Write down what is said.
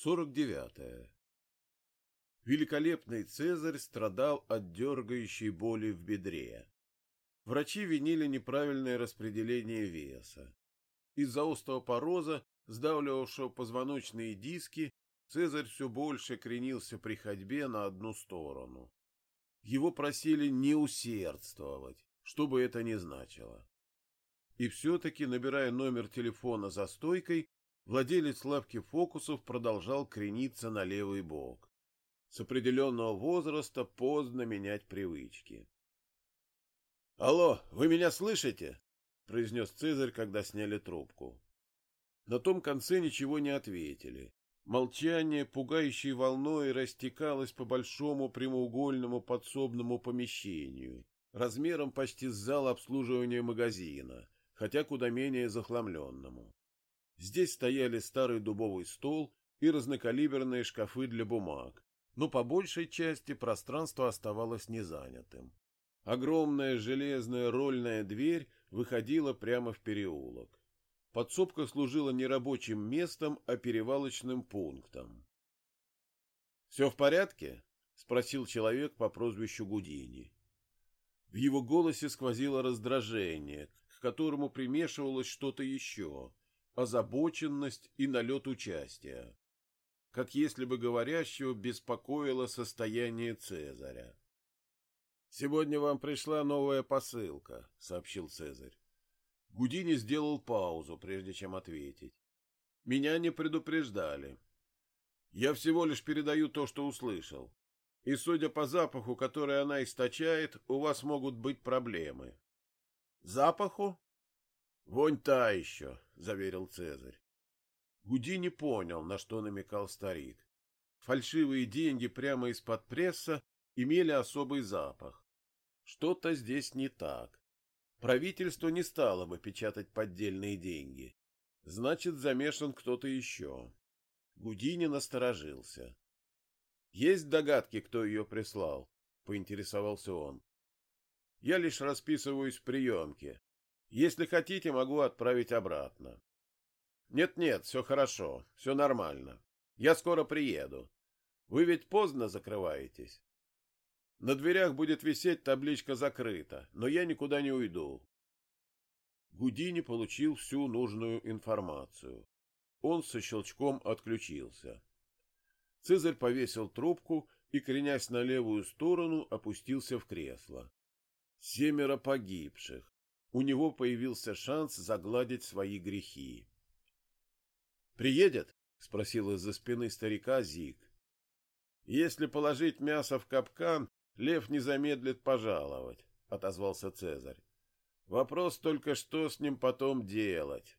49. Великолепный Цезарь страдал от дергающей боли в бедре. Врачи винили неправильное распределение веса. Из-за остеопороза, сдавливавшего позвоночные диски, Цезарь все больше кренился при ходьбе на одну сторону. Его просили не усердствовать, что бы это ни значило. И все-таки, набирая номер телефона за стойкой, Владелец лавки фокусов продолжал крениться на левый бок. С определенного возраста поздно менять привычки. — Алло, вы меня слышите? — произнес Цезарь, когда сняли трубку. На том конце ничего не ответили. Молчание, пугающей волной, растекалось по большому прямоугольному подсобному помещению, размером почти с зал обслуживания магазина, хотя куда менее захламленному. Здесь стояли старый дубовый стол и разнокалиберные шкафы для бумаг, но по большей части пространство оставалось незанятым. Огромная железная рольная дверь выходила прямо в переулок. Подсобка служила не рабочим местом, а перевалочным пунктом. — Все в порядке? — спросил человек по прозвищу Гудини. В его голосе сквозило раздражение, к которому примешивалось что-то еще, озабоченность и налет участия, как если бы говорящего беспокоило состояние Цезаря. «Сегодня вам пришла новая посылка», — сообщил Цезарь. Гудини сделал паузу, прежде чем ответить. «Меня не предупреждали. Я всего лишь передаю то, что услышал. И, судя по запаху, который она источает, у вас могут быть проблемы». «Запаху?» «Вонь та еще», — заверил Цезарь. Гуди не понял, на что намекал старик. Фальшивые деньги прямо из-под пресса имели особый запах. Что-то здесь не так. Правительство не стало бы печатать поддельные деньги. Значит, замешан кто-то еще. Гудини насторожился. — Есть догадки, кто ее прислал? — поинтересовался он. — Я лишь расписываюсь в приемке. Если хотите, могу отправить обратно. Нет-нет, все хорошо, все нормально. Я скоро приеду. Вы ведь поздно закрываетесь. На дверях будет висеть табличка «Закрыто», но я никуда не уйду. Гудини получил всю нужную информацию. Он со щелчком отключился. Цезарь повесил трубку и, кренясь на левую сторону, опустился в кресло. Семеро погибших у него появился шанс загладить свои грехи. «Приедет?» — спросил из-за спины старика Зиг. «Если положить мясо в капкан, лев не замедлит пожаловать», — отозвался Цезарь. «Вопрос только, что с ним потом делать».